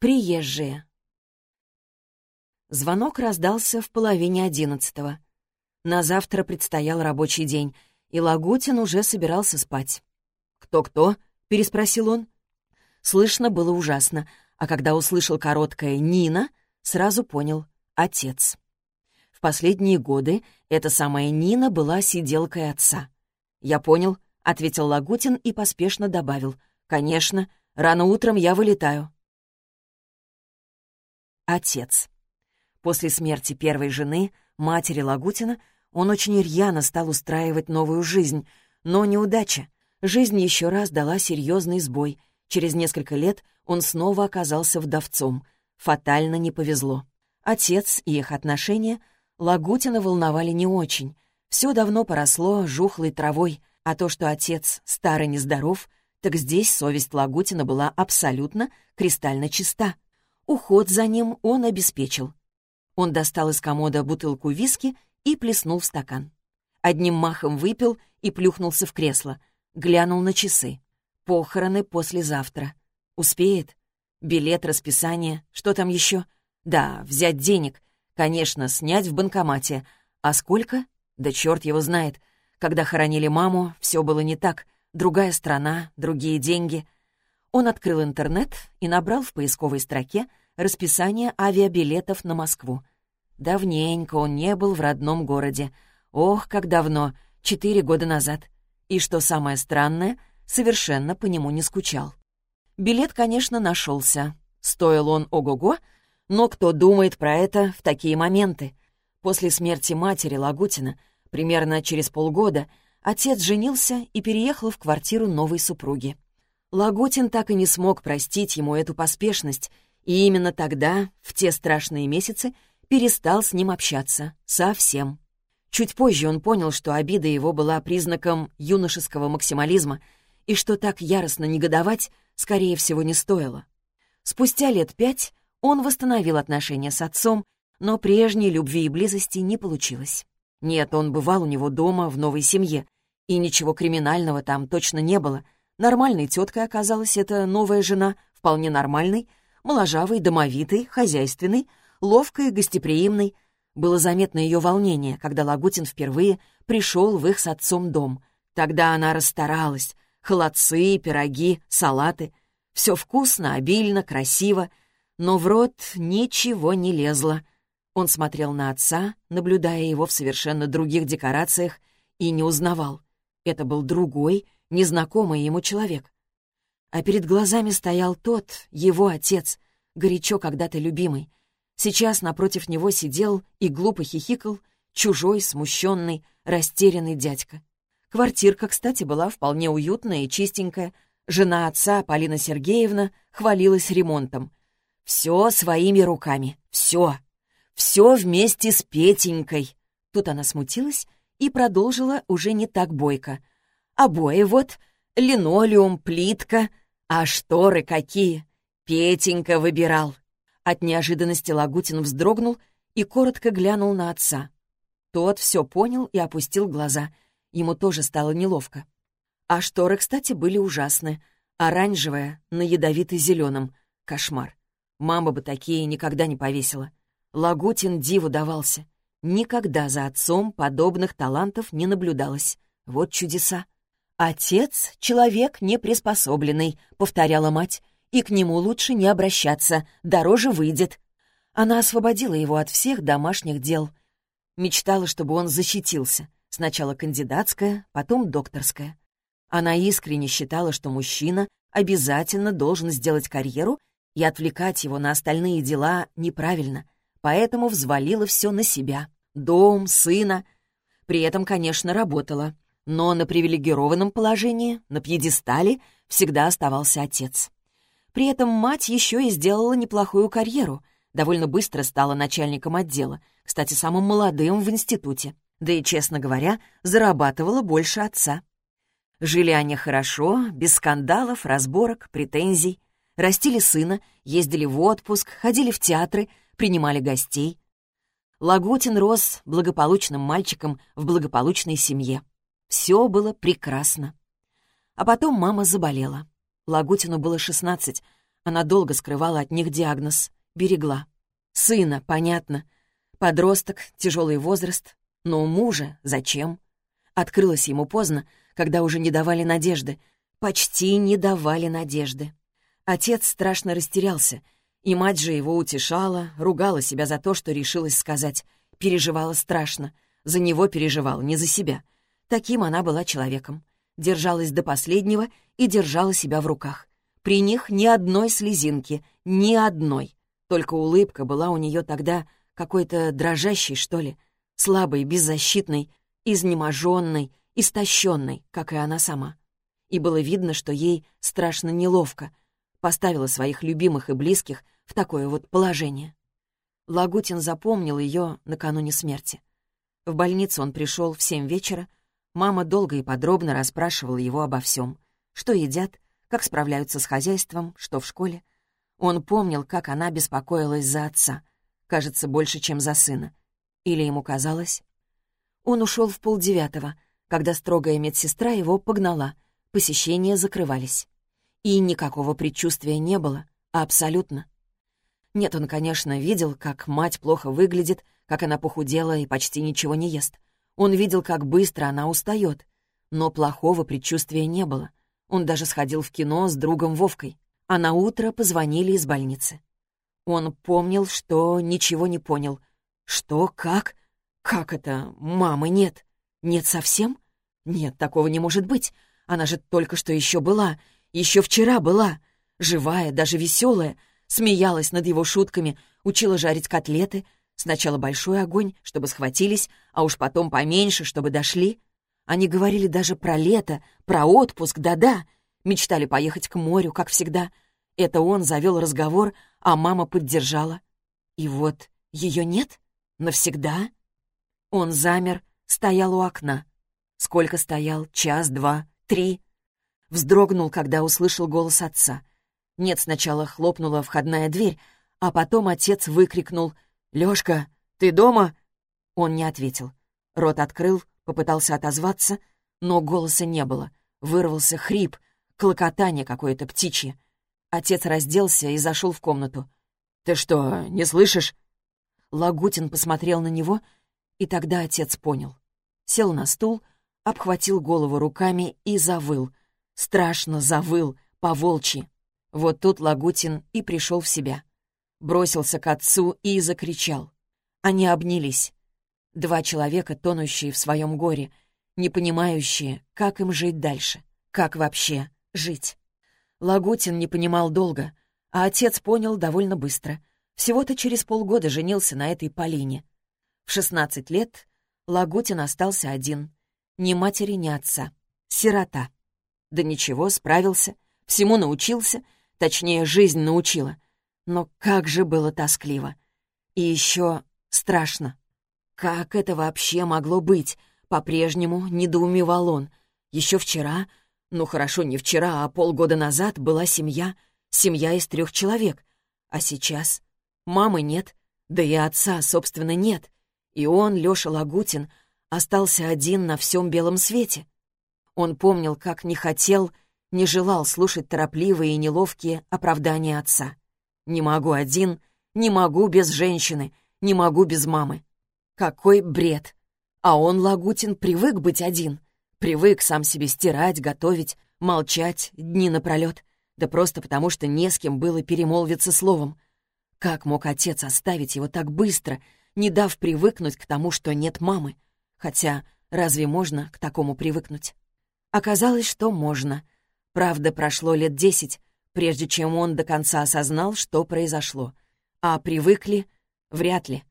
Приезжие. Звонок раздался в половине одиннадцатого. На завтра предстоял рабочий день, и Лагутин уже собирался спать. «Кто-кто?» — переспросил он. Слышно было ужасно, а когда услышал короткое «Нина», сразу понял — отец. В последние годы эта самая Нина была сиделкой отца. «Я понял», — ответил Лагутин и поспешно добавил. «Конечно, рано утром я вылетаю». Отец. После смерти первой жены, матери Лагутина, он очень рьяно стал устраивать новую жизнь, но неудача. Жизнь еще раз дала серьезный сбой. Через несколько лет он снова оказался вдовцом. Фатально не повезло. Отец и их отношения Лагутина волновали не очень. Все давно поросло жухлой травой, а то, что отец старый нездоров, так здесь совесть Лагутина была абсолютно кристально чиста. Уход за ним он обеспечил. Он достал из комода бутылку виски и плеснул в стакан. Одним махом выпил и плюхнулся в кресло. Глянул на часы. Похороны послезавтра. Успеет? Билет, расписание, что там еще? Да, взять денег. Конечно, снять в банкомате. А сколько? Да черт его знает. Когда хоронили маму, все было не так. Другая страна, другие деньги — он открыл интернет и набрал в поисковой строке расписание авиабилетов на Москву. Давненько он не был в родном городе. Ох, как давно, четыре года назад. И что самое странное, совершенно по нему не скучал. Билет, конечно, нашелся. Стоил он ого-го, но кто думает про это в такие моменты? После смерти матери Лагутина, примерно через полгода, отец женился и переехал в квартиру новой супруги. Лагутин так и не смог простить ему эту поспешность, и именно тогда, в те страшные месяцы, перестал с ним общаться. Совсем. Чуть позже он понял, что обида его была признаком юношеского максимализма, и что так яростно негодовать, скорее всего, не стоило. Спустя лет пять он восстановил отношения с отцом, но прежней любви и близости не получилось. Нет, он бывал у него дома в новой семье, и ничего криминального там точно не было — Нормальной теткой оказалась эта новая жена, вполне нормальной, моложавой, домовитой, хозяйственной, ловкой, гостеприимной. Было заметно ее волнение, когда Лагутин впервые пришел в их с отцом дом. Тогда она расстаралась. Холодцы, пироги, салаты. Все вкусно, обильно, красиво. Но в рот ничего не лезло. Он смотрел на отца, наблюдая его в совершенно других декорациях, и не узнавал. Это был другой, незнакомый ему человек. А перед глазами стоял тот, его отец, горячо когда-то любимый. Сейчас напротив него сидел и глупо хихикал чужой, смущенный, растерянный дядька. Квартирка, кстати, была вполне уютная и чистенькая. Жена отца, Полина Сергеевна, хвалилась ремонтом. Все своими руками, все. Все вместе с Петенькой. Тут она смутилась и продолжила уже не так бойко. Обои вот, линолеум, плитка, а шторы какие! Петенька выбирал. От неожиданности Лагутин вздрогнул и коротко глянул на отца. Тот все понял и опустил глаза. Ему тоже стало неловко. А шторы, кстати, были ужасны. Оранжевая на ядовито-зеленом. Кошмар. Мама бы такие никогда не повесила. Лагутин диву давался. Никогда за отцом подобных талантов не наблюдалось. Вот чудеса. «Отец — человек неприспособленный», — повторяла мать, «и к нему лучше не обращаться, дороже выйдет». Она освободила его от всех домашних дел. Мечтала, чтобы он защитился. Сначала кандидатская, потом докторская. Она искренне считала, что мужчина обязательно должен сделать карьеру, и отвлекать его на остальные дела неправильно, поэтому взвалила все на себя. Дом, сына. При этом, конечно, работала — но на привилегированном положении, на пьедестале, всегда оставался отец. При этом мать еще и сделала неплохую карьеру, довольно быстро стала начальником отдела, кстати, самым молодым в институте, да и, честно говоря, зарабатывала больше отца. Жили они хорошо, без скандалов, разборок, претензий, растили сына, ездили в отпуск, ходили в театры, принимали гостей. Лагутин рос благополучным мальчиком в благополучной семье. Все было прекрасно. А потом мама заболела. Лагутину было 16. Она долго скрывала от них диагноз. Берегла. Сына, понятно. Подросток, тяжелый возраст. Но мужа зачем? Открылось ему поздно, когда уже не давали надежды. Почти не давали надежды. Отец страшно растерялся, и мать же его утешала, ругала себя за то, что решилась сказать. Переживала страшно. За него переживала, не за себя. Таким она была человеком. Держалась до последнего и держала себя в руках. При них ни одной слезинки, ни одной. Только улыбка была у нее тогда какой-то дрожащей, что ли, слабой, беззащитной, изнеможенной, истощенной, как и она сама. И было видно, что ей страшно неловко. Поставила своих любимых и близких в такое вот положение. Лагутин запомнил ее накануне смерти. В больницу он пришел в семь вечера. Мама долго и подробно расспрашивала его обо всем. Что едят, как справляются с хозяйством, что в школе. Он помнил, как она беспокоилась за отца. Кажется, больше, чем за сына. Или ему казалось? Он ушел в полдевятого, когда строгая медсестра его погнала. Посещения закрывались. И никакого предчувствия не было. Абсолютно. Нет, он, конечно, видел, как мать плохо выглядит, как она похудела и почти ничего не ест. Он видел, как быстро она устает. Но плохого предчувствия не было. Он даже сходил в кино с другом Вовкой, а на утро позвонили из больницы. Он помнил, что ничего не понял. Что? Как? Как это? Мамы нет. Нет совсем? Нет, такого не может быть. Она же только что еще была. Еще вчера была. Живая, даже веселая. Смеялась над его шутками, учила жарить котлеты. Сначала большой огонь, чтобы схватились, а уж потом поменьше, чтобы дошли. Они говорили даже про лето, про отпуск, да-да. Мечтали поехать к морю, как всегда. Это он завел разговор, а мама поддержала. И вот ее нет? Навсегда? Он замер, стоял у окна. Сколько стоял? Час, два, три? Вздрогнул, когда услышал голос отца. Нет, сначала хлопнула входная дверь, а потом отец выкрикнул «Лёшка, ты дома?» Он не ответил. Рот открыл, Попытался отозваться, но голоса не было. Вырвался хрип, клокотание какое-то птичье. Отец разделся и зашел в комнату. «Ты что, не слышишь?» Лагутин посмотрел на него, и тогда отец понял. Сел на стул, обхватил голову руками и завыл. Страшно завыл, по-волчьи. Вот тут Лагутин и пришел в себя. Бросился к отцу и закричал. Они обнялись. Два человека, тонущие в своем горе, не понимающие, как им жить дальше, как вообще жить. Лагутин не понимал долго, а отец понял довольно быстро. Всего-то через полгода женился на этой Полине. В 16 лет Лагутин остался один. Ни матери, ни отца. Сирота. Да ничего, справился, всему научился, точнее, жизнь научила. Но как же было тоскливо. И еще страшно. Как это вообще могло быть? По-прежнему недоумевал он. Еще вчера, ну хорошо, не вчера, а полгода назад была семья, семья из трех человек. А сейчас мамы нет, да и отца, собственно, нет. И он, Лёша Лагутин, остался один на всем белом свете. Он помнил, как не хотел, не желал слушать торопливые и неловкие оправдания отца. «Не могу один, не могу без женщины, не могу без мамы». Какой бред! А он, Лагутин, привык быть один. Привык сам себе стирать, готовить, молчать дни напролет. Да просто потому, что не с кем было перемолвиться словом. Как мог отец оставить его так быстро, не дав привыкнуть к тому, что нет мамы? Хотя разве можно к такому привыкнуть? Оказалось, что можно. Правда, прошло лет десять, прежде чем он до конца осознал, что произошло. А привыкли — вряд ли.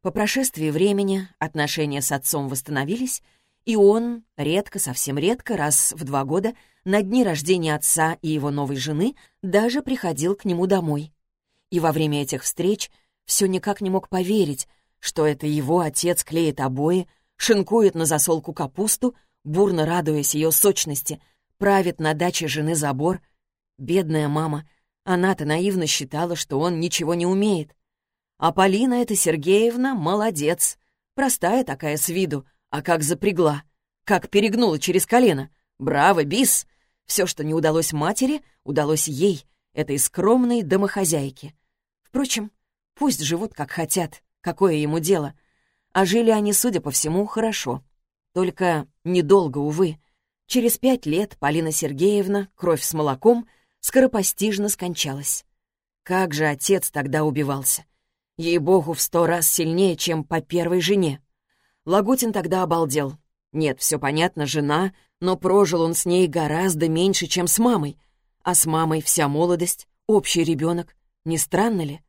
По прошествии времени отношения с отцом восстановились, и он, редко, совсем редко, раз в два года, на дни рождения отца и его новой жены, даже приходил к нему домой. И во время этих встреч все никак не мог поверить, что это его отец клеит обои, шинкует на засолку капусту, бурно радуясь ее сочности, правит на даче жены забор. Бедная мама, она-то наивно считала, что он ничего не умеет. А Полина эта Сергеевна молодец. Простая такая с виду, а как запрягла. Как перегнула через колено. Браво, бис! Все, что не удалось матери, удалось ей. этой скромной домохозяйки. Впрочем, пусть живут как хотят, какое ему дело. А жили они, судя по всему, хорошо. Только недолго, увы. Через пять лет Полина Сергеевна, кровь с молоком, скоропостижно скончалась. Как же отец тогда убивался? Ей-богу, в сто раз сильнее, чем по первой жене. Лагутин тогда обалдел. Нет, все понятно, жена, но прожил он с ней гораздо меньше, чем с мамой. А с мамой вся молодость, общий ребенок. Не странно ли?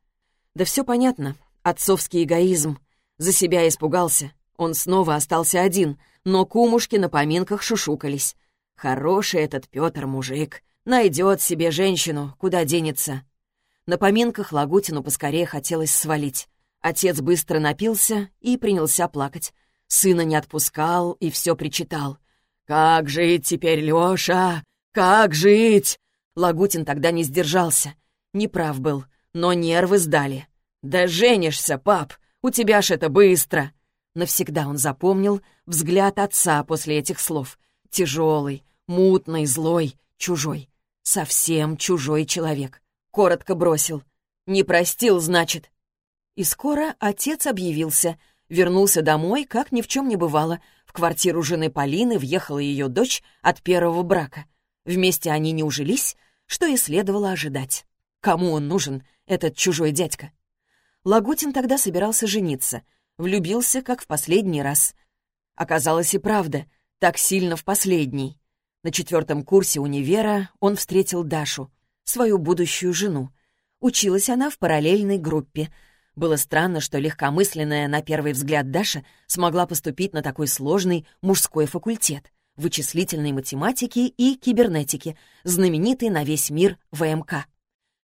Да все понятно. Отцовский эгоизм. За себя испугался. Он снова остался один, но кумушки на поминках шушукались. Хороший этот Петр мужик. Найдет себе женщину, куда денется. На поминках Лагутину поскорее хотелось свалить. Отец быстро напился и принялся плакать. Сына не отпускал и все причитал. «Как жить теперь, Леша? Как жить?» Лагутин тогда не сдержался. Неправ был, но нервы сдали. «Да женишься, пап! У тебя ж это быстро!» Навсегда он запомнил взгляд отца после этих слов. Тяжелый, мутный, злой, чужой. Совсем чужой человек. Коротко бросил. «Не простил, значит». И скоро отец объявился — Вернулся домой, как ни в чем не бывало. В квартиру жены Полины въехала ее дочь от первого брака. Вместе они не ужились, что и следовало ожидать. Кому он нужен, этот чужой дядька? Лагутин тогда собирался жениться. Влюбился, как в последний раз. Оказалось и правда, так сильно в последний. На четвертом курсе универа он встретил Дашу, свою будущую жену. Училась она в параллельной группе — было странно, что легкомысленная, на первый взгляд, Даша смогла поступить на такой сложный мужской факультет вычислительной математики и кибернетики, знаменитый на весь мир ВМК.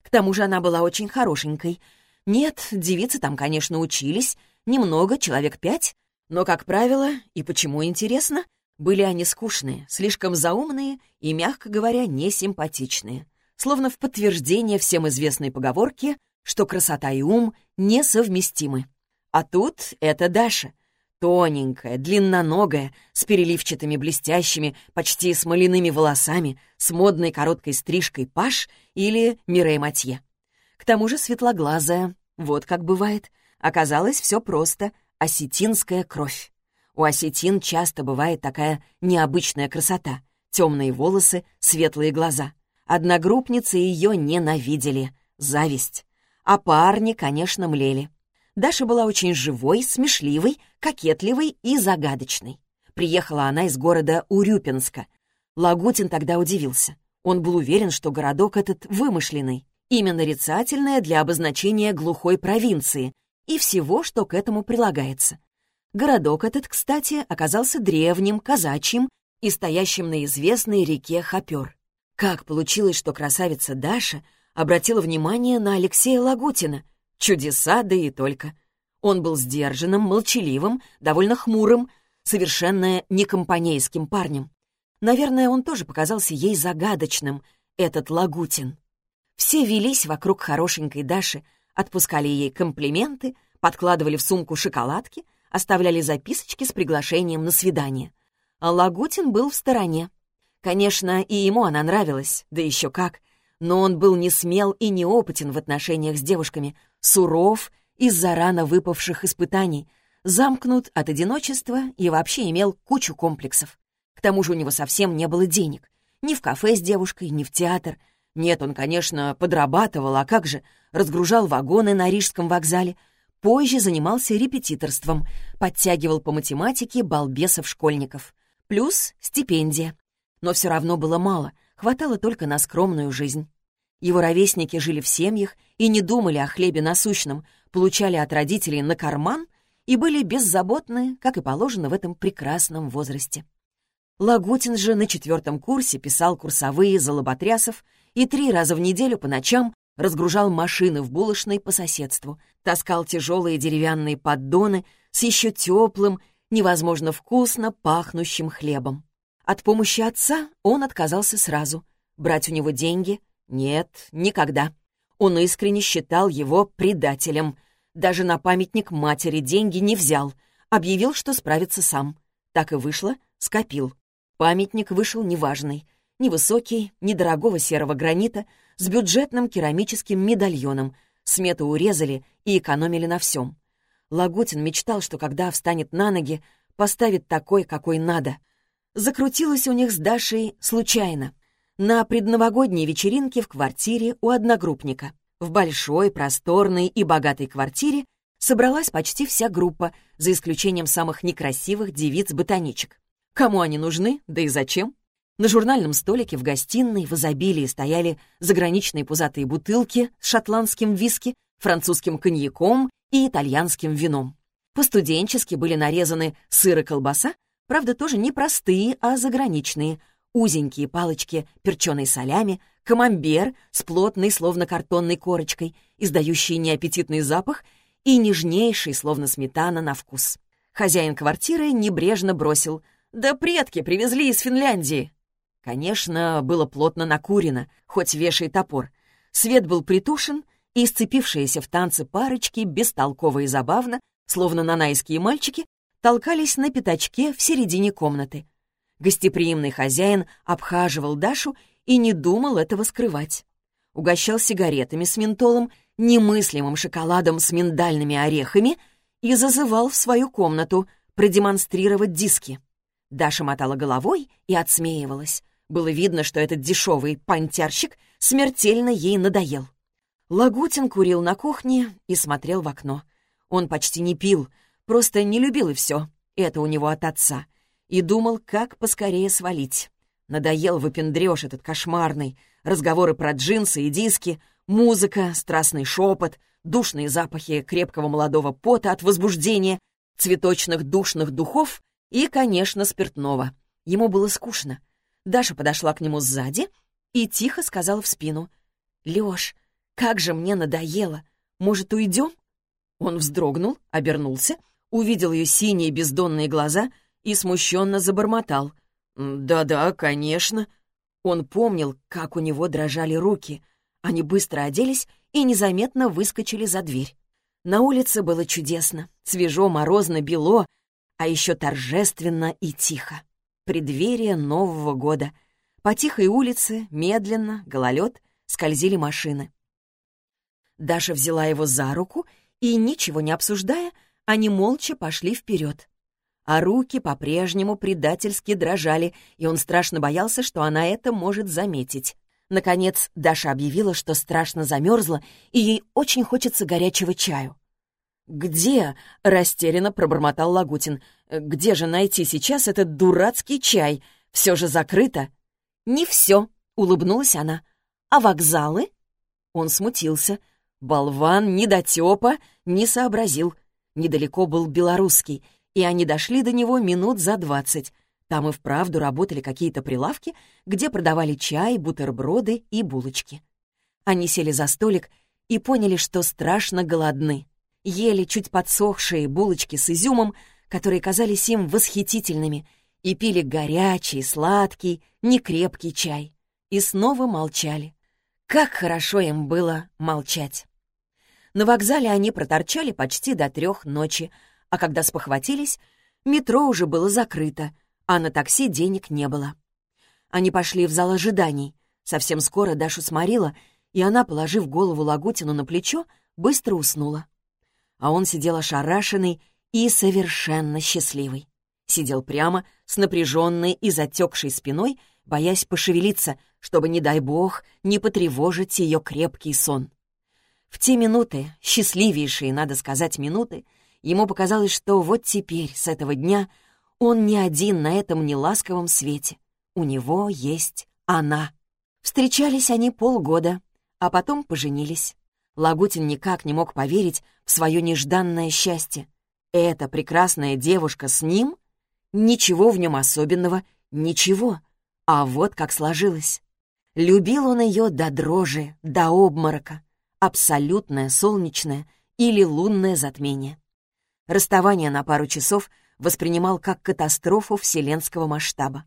К тому же она была очень хорошенькой. Нет, девицы там, конечно, учились, немного, человек пять, но, как правило, и почему интересно, были они скучные, слишком заумные и, мягко говоря, несимпатичные. Словно в подтверждение всем известной поговорки что красота и ум несовместимы. А тут это Даша. Тоненькая, длинноногая, с переливчатыми блестящими, почти смоляными волосами, с модной короткой стрижкой Паш или Мирей Матье. К тому же светлоглазая, вот как бывает. Оказалось, все просто — осетинская кровь. У осетин часто бывает такая необычная красота. Темные волосы, светлые глаза. Одногруппницы ее ненавидели. Зависть. А парни, конечно, млели. Даша была очень живой, смешливой, кокетливой и загадочной. Приехала она из города Урюпинска. Лагутин тогда удивился. Он был уверен, что городок этот вымышленный, имя нарицательное для обозначения глухой провинции и всего, что к этому прилагается. Городок этот, кстати, оказался древним, казачьим и стоящим на известной реке Хопер. Как получилось, что красавица Даша обратила внимание на Алексея Лагутина. Чудеса, да и только. Он был сдержанным, молчаливым, довольно хмурым, совершенно некомпанейским парнем. Наверное, он тоже показался ей загадочным, этот Лагутин. Все велись вокруг хорошенькой Даши, отпускали ей комплименты, подкладывали в сумку шоколадки, оставляли записочки с приглашением на свидание. А Лагутин был в стороне. Конечно, и ему она нравилась, да еще как но он был не смел и неопытен в отношениях с девушками, суров из-за рано выпавших испытаний, замкнут от одиночества и вообще имел кучу комплексов. К тому же у него совсем не было денег. Ни в кафе с девушкой, ни в театр. Нет, он, конечно, подрабатывал, а как же, разгружал вагоны на Рижском вокзале, позже занимался репетиторством, подтягивал по математике балбесов-школьников. Плюс стипендия. Но все равно было мало — хватало только на скромную жизнь. Его ровесники жили в семьях и не думали о хлебе насущном, получали от родителей на карман и были беззаботны, как и положено в этом прекрасном возрасте. Лагутин же на четвертом курсе писал курсовые за лоботрясов и три раза в неделю по ночам разгружал машины в булочной по соседству, таскал тяжелые деревянные поддоны с еще теплым, невозможно вкусно пахнущим хлебом. От помощи отца он отказался сразу. Брать у него деньги? Нет, никогда. Он искренне считал его предателем. Даже на памятник матери деньги не взял. Объявил, что справится сам. Так и вышло, скопил. Памятник вышел неважный. Невысокий, недорогого серого гранита, с бюджетным керамическим медальоном. Смету урезали и экономили на всем. Лагутин мечтал, что когда встанет на ноги, поставит такой, какой надо. Закрутилось у них с Дашей случайно. На предновогодней вечеринке в квартире у одногруппника. В большой, просторной и богатой квартире собралась почти вся группа, за исключением самых некрасивых девиц-ботаничек. Кому они нужны, да и зачем? На журнальном столике в гостиной в изобилии стояли заграничные пузатые бутылки с шотландским виски, французским коньяком и итальянским вином. По-студенчески были нарезаны сыр и колбаса, правда, тоже не простые, а заграничные, узенькие палочки перченой солями, камамбер с плотной, словно картонной корочкой, издающий неаппетитный запах и нежнейший, словно сметана, на вкус. Хозяин квартиры небрежно бросил «Да предки привезли из Финляндии!» Конечно, было плотно накурено, хоть вешай топор. Свет был притушен, и сцепившиеся в танце парочки, бестолково и забавно, словно нанайские мальчики, толкались на пятачке в середине комнаты. Гостеприимный хозяин обхаживал Дашу и не думал этого скрывать. Угощал сигаретами с ментолом, немыслимым шоколадом с миндальными орехами и зазывал в свою комнату продемонстрировать диски. Даша мотала головой и отсмеивалась. Было видно, что этот дешевый понтярщик смертельно ей надоел. Лагутин курил на кухне и смотрел в окно. Он почти не пил, просто не любил и все. Это у него от отца. И думал, как поскорее свалить. Надоел выпендрёж этот кошмарный. Разговоры про джинсы и диски, музыка, страстный шепот, душные запахи крепкого молодого пота от возбуждения, цветочных душных духов и, конечно, спиртного. Ему было скучно. Даша подошла к нему сзади и тихо сказала в спину. «Лёш, как же мне надоело! Может, уйдем?» Он вздрогнул, обернулся, увидел ее синие бездонные глаза и смущенно забормотал. «Да-да, конечно». Он помнил, как у него дрожали руки. Они быстро оделись и незаметно выскочили за дверь. На улице было чудесно, свежо, морозно, бело, а еще торжественно и тихо преддверие Нового года. По тихой улице, медленно, гололед, скользили машины. Даша взяла его за руку, и, ничего не обсуждая, они молча пошли вперед. А руки по-прежнему предательски дрожали, и он страшно боялся, что она это может заметить. Наконец, Даша объявила, что страшно замерзла, и ей очень хочется горячего чаю. «Где?» — растерянно пробормотал Лагутин. «Где же найти сейчас этот дурацкий чай? Все же закрыто». «Не все», — улыбнулась она. «А вокзалы?» Он смутился. Болван, недотепа, не сообразил. Недалеко был белорусский, и они дошли до него минут за двадцать. Там и вправду работали какие-то прилавки, где продавали чай, бутерброды и булочки. Они сели за столик и поняли, что страшно голодны ели чуть подсохшие булочки с изюмом, которые казались им восхитительными, и пили горячий, сладкий, некрепкий чай. И снова молчали. Как хорошо им было молчать. На вокзале они проторчали почти до трех ночи, а когда спохватились, метро уже было закрыто, а на такси денег не было. Они пошли в зал ожиданий. Совсем скоро Дашу сморила, и она, положив голову Лагутину на плечо, быстро уснула а он сидел ошарашенный и совершенно счастливый. Сидел прямо, с напряженной и затекшей спиной, боясь пошевелиться, чтобы, не дай бог, не потревожить ее крепкий сон. В те минуты, счастливейшие, надо сказать, минуты, ему показалось, что вот теперь, с этого дня, он не один на этом неласковом свете. У него есть она. Встречались они полгода, а потом поженились. Лагутин никак не мог поверить в свое нежданное счастье. Эта прекрасная девушка с ним? Ничего в нем особенного, ничего. А вот как сложилось. Любил он ее до дрожи, до обморока. Абсолютное солнечное или лунное затмение. Расставание на пару часов воспринимал как катастрофу вселенского масштаба.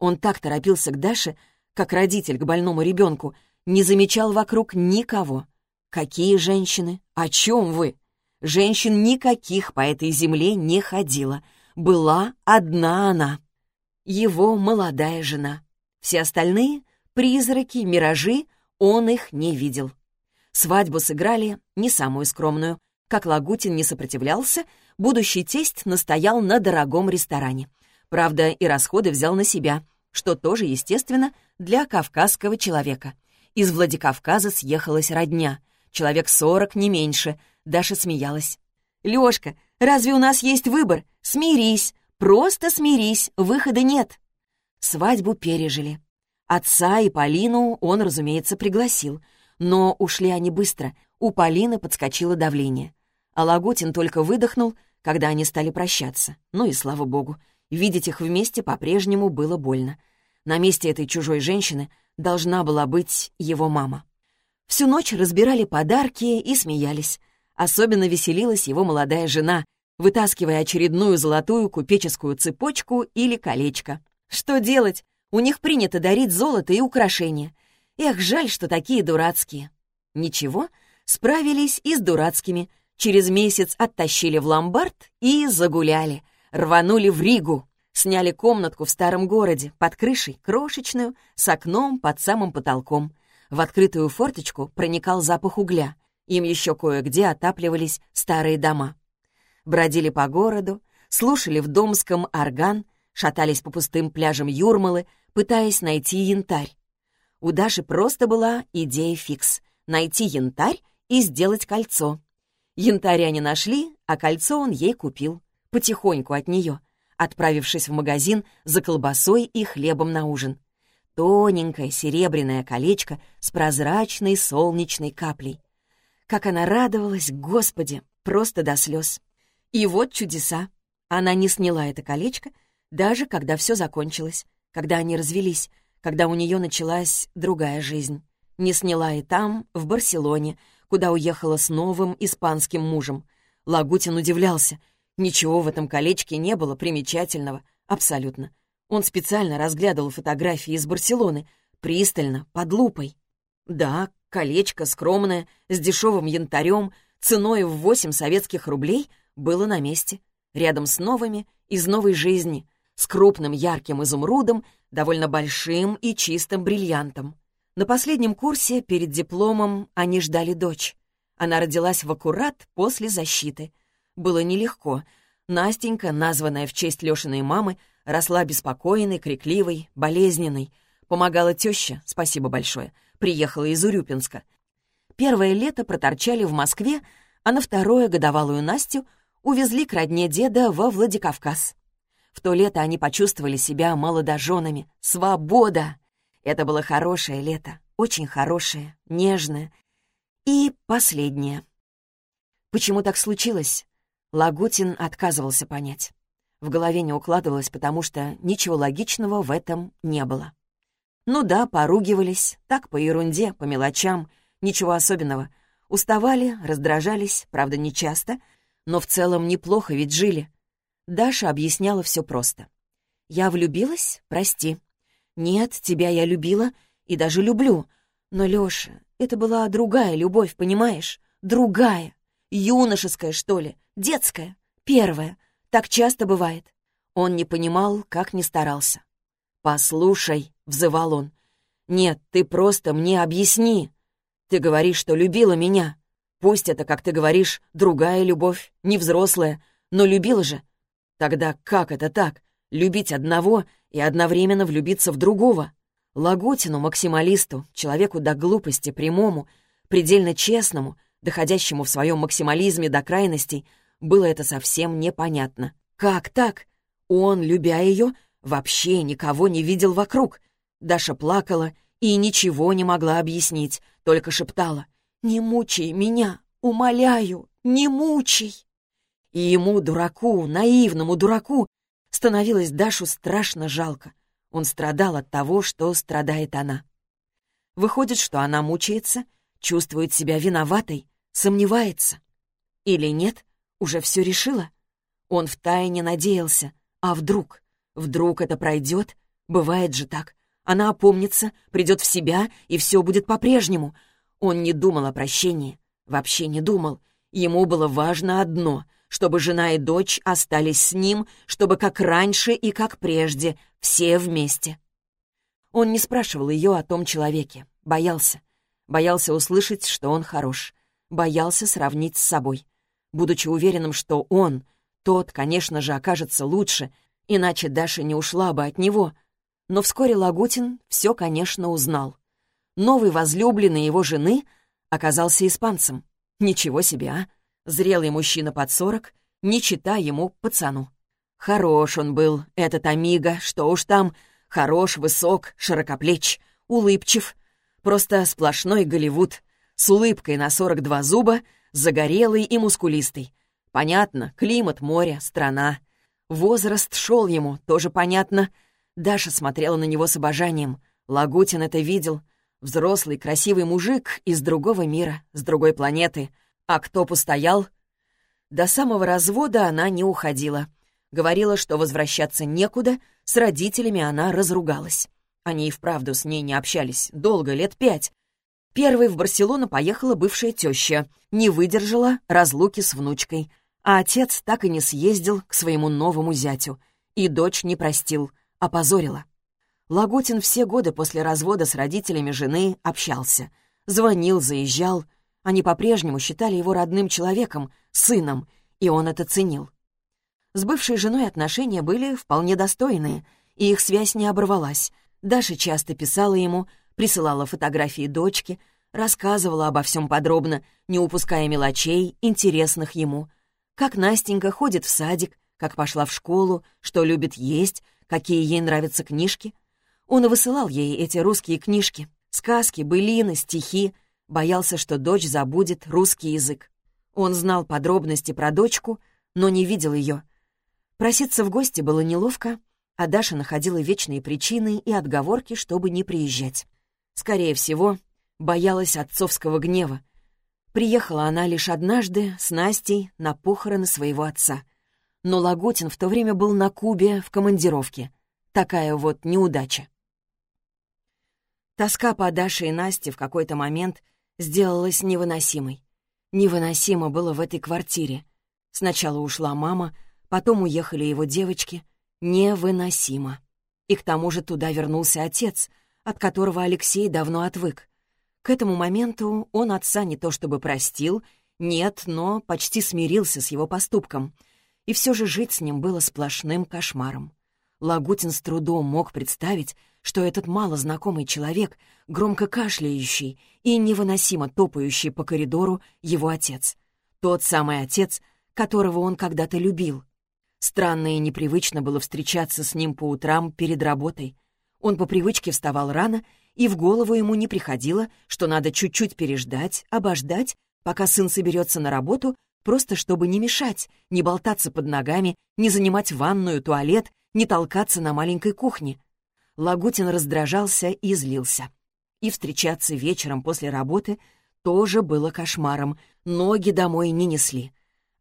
Он так торопился к Даше, как родитель к больному ребенку, не замечал вокруг никого — Какие женщины? О чем вы? Женщин никаких по этой земле не ходила. Была одна она. Его молодая жена. Все остальные — призраки, миражи, Он их не видел. Свадьбу сыграли не самую скромную. Как Лагутин не сопротивлялся, будущий тесть настоял на дорогом ресторане. Правда, и расходы взял на себя, что тоже, естественно, для кавказского человека. Из Владикавказа съехалась родня. Человек сорок, не меньше. Даша смеялась. «Лёшка, разве у нас есть выбор? Смирись, просто смирись, выхода нет». Свадьбу пережили. Отца и Полину он, разумеется, пригласил. Но ушли они быстро. У Полины подскочило давление. А Лагутин только выдохнул, когда они стали прощаться. Ну и слава богу. Видеть их вместе по-прежнему было больно. На месте этой чужой женщины должна была быть его мама. Всю ночь разбирали подарки и смеялись. Особенно веселилась его молодая жена, вытаскивая очередную золотую купеческую цепочку или колечко. Что делать? У них принято дарить золото и украшения. Эх, жаль, что такие дурацкие. Ничего, справились и с дурацкими. Через месяц оттащили в ломбард и загуляли. Рванули в Ригу. Сняли комнатку в старом городе, под крышей, крошечную, с окном под самым потолком. В открытую форточку проникал запах угля. Им еще кое-где отапливались старые дома. Бродили по городу, слушали в Домском орган, шатались по пустым пляжам Юрмалы, пытаясь найти янтарь. У Даши просто была идея фикс — найти янтарь и сделать кольцо. Янтарь они нашли, а кольцо он ей купил. Потихоньку от нее, отправившись в магазин за колбасой и хлебом на ужин. Тоненькое серебряное колечко с прозрачной солнечной каплей. Как она радовалась, Господи, просто до слез. И вот чудеса. Она не сняла это колечко, даже когда все закончилось когда они развелись, когда у нее началась другая жизнь. Не сняла и там, в Барселоне, куда уехала с новым испанским мужем. Лагутин удивлялся. Ничего в этом колечке не было примечательного. Абсолютно. Он специально разглядывал фотографии из Барселоны, пристально, под лупой. Да, колечко скромное, с дешевым янтарем, ценой в восемь советских рублей, было на месте, рядом с новыми, из новой жизни — с крупным ярким изумрудом, довольно большим и чистым бриллиантом. На последнем курсе перед дипломом они ждали дочь. Она родилась в аккурат после защиты. Было нелегко. Настенька, названная в честь Лешиной мамы, росла беспокойной, крикливой, болезненной. Помогала теща, спасибо большое, приехала из Урюпинска. Первое лето проторчали в Москве, а на второе годовалую Настю увезли к родне деда во Владикавказ. В то лето они почувствовали себя молодоженами. Свобода! Это было хорошее лето, очень хорошее, нежное. И последнее. Почему так случилось? Лагутин отказывался понять. В голове не укладывалось, потому что ничего логичного в этом не было. Ну да, поругивались, так по ерунде, по мелочам, ничего особенного. Уставали, раздражались, правда, не часто, но в целом неплохо ведь жили. Даша объясняла все просто. «Я влюбилась? Прости. Нет, тебя я любила и даже люблю. Но, Лёша, это была другая любовь, понимаешь? Другая. Юношеская, что ли? Детская. Первая. Так часто бывает». Он не понимал, как не старался. «Послушай», — взывал он. «Нет, ты просто мне объясни. Ты говоришь, что любила меня. Пусть это, как ты говоришь, другая любовь, не взрослая, но любила же. Тогда как это так? Любить одного и одновременно влюбиться в другого? Лагутину, максималисту, человеку до глупости прямому, предельно честному, доходящему в своем максимализме до крайностей, было это совсем непонятно. Как так? Он, любя ее, вообще никого не видел вокруг. Даша плакала и ничего не могла объяснить, только шептала «Не мучай меня, умоляю, не мучай!» И ему, дураку, наивному дураку, становилось Дашу страшно жалко. Он страдал от того, что страдает она. Выходит, что она мучается, чувствует себя виноватой, сомневается. Или нет, уже все решила? Он втайне надеялся. А вдруг? Вдруг это пройдет? Бывает же так. Она опомнится, придет в себя, и все будет по-прежнему. Он не думал о прощении. Вообще не думал. Ему было важно одно — чтобы жена и дочь остались с ним, чтобы как раньше и как прежде, все вместе. Он не спрашивал ее о том человеке, боялся. Боялся услышать, что он хорош. Боялся сравнить с собой. Будучи уверенным, что он, тот, конечно же, окажется лучше, иначе Даша не ушла бы от него. Но вскоре Лагутин все, конечно, узнал. Новый возлюбленный его жены оказался испанцем. Ничего себе, а! Зрелый мужчина под сорок, не чита ему пацану. Хорош он был, этот Амиго, что уж там, хорош, высок, широкоплеч, улыбчив. Просто сплошной Голливуд, с улыбкой на сорок два зуба, загорелый и мускулистый. Понятно, климат, море, страна. Возраст шел ему, тоже понятно. Даша смотрела на него с обожанием. Лагутин это видел. Взрослый, красивый мужик из другого мира, с другой планеты. А кто постоял? До самого развода она не уходила. Говорила, что возвращаться некуда, с родителями она разругалась. Они и вправду с ней не общались, долго, лет пять. Первой в Барселону поехала бывшая теща, не выдержала разлуки с внучкой, а отец так и не съездил к своему новому зятю, и дочь не простил, опозорила. Лагутин все годы после развода с родителями жены общался. Звонил, заезжал. Они по-прежнему считали его родным человеком, сыном, и он это ценил. С бывшей женой отношения были вполне достойные, и их связь не оборвалась. Даша часто писала ему, присылала фотографии дочки, рассказывала обо всем подробно, не упуская мелочей, интересных ему. Как Настенька ходит в садик, как пошла в школу, что любит есть, какие ей нравятся книжки. Он высылал ей эти русские книжки, сказки, былины, стихи, боялся, что дочь забудет русский язык. Он знал подробности про дочку, но не видел ее. Проситься в гости было неловко, а Даша находила вечные причины и отговорки, чтобы не приезжать. Скорее всего, боялась отцовского гнева. Приехала она лишь однажды с Настей на похороны своего отца. Но Лагутин в то время был на Кубе в командировке. Такая вот неудача. Тоска по Даше и Насте в какой-то момент сделалась невыносимой. Невыносимо было в этой квартире. Сначала ушла мама, потом уехали его девочки — Невыносимо. И к тому же туда вернулся отец, от которого Алексей давно отвык. К этому моменту он отца не то чтобы простил, нет, но почти смирился с его поступком. И все же жить с ним было сплошным кошмаром. Лагутин с трудом мог представить, что этот малознакомый человек, громко кашляющий и невыносимо топающий по коридору его отец. Тот самый отец, которого он когда-то любил. Странно и непривычно было встречаться с ним по утрам перед работой. Он по привычке вставал рано, и в голову ему не приходило, что надо чуть-чуть переждать, обождать, пока сын соберется на работу, просто чтобы не мешать, не болтаться под ногами, не занимать ванную, туалет, не толкаться на маленькой кухне. Лагутин раздражался и злился. И встречаться вечером после работы тоже было кошмаром, ноги домой не несли.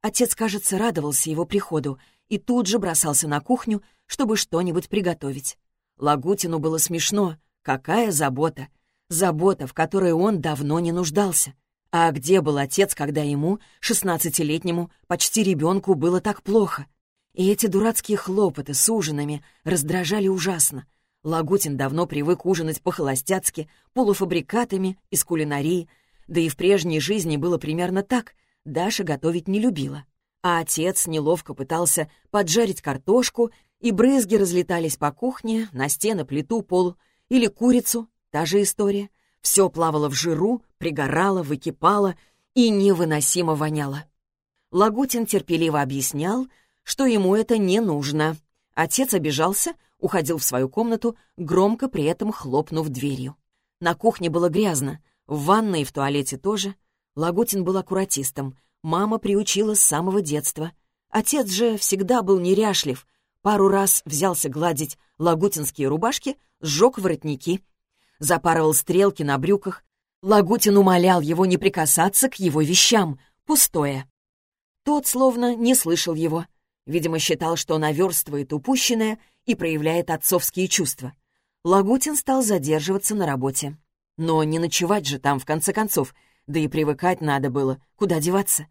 Отец, кажется, радовался его приходу — и тут же бросался на кухню, чтобы что-нибудь приготовить. Лагутину было смешно. Какая забота! Забота, в которой он давно не нуждался. А где был отец, когда ему, шестнадцатилетнему, почти ребенку, было так плохо? И эти дурацкие хлопоты с ужинами раздражали ужасно. Лагутин давно привык ужинать по-холостяцки, полуфабрикатами, из кулинарии. Да и в прежней жизни было примерно так. Даша готовить не любила а отец неловко пытался поджарить картошку, и брызги разлетались по кухне, на стены, плиту, пол или курицу, та же история. Все плавало в жиру, пригорало, выкипало и невыносимо воняло. Лагутин терпеливо объяснял, что ему это не нужно. Отец обижался, уходил в свою комнату, громко при этом хлопнув дверью. На кухне было грязно, в ванной и в туалете тоже. Лагутин был аккуратистом, мама приучила с самого детства. Отец же всегда был неряшлив. Пару раз взялся гладить лагутинские рубашки, сжег воротники, запарывал стрелки на брюках. Лагутин умолял его не прикасаться к его вещам, пустое. Тот словно не слышал его. Видимо, считал, что наверстывает упущенное и проявляет отцовские чувства. Лагутин стал задерживаться на работе. Но не ночевать же там, в конце концов, да и привыкать надо было, куда деваться.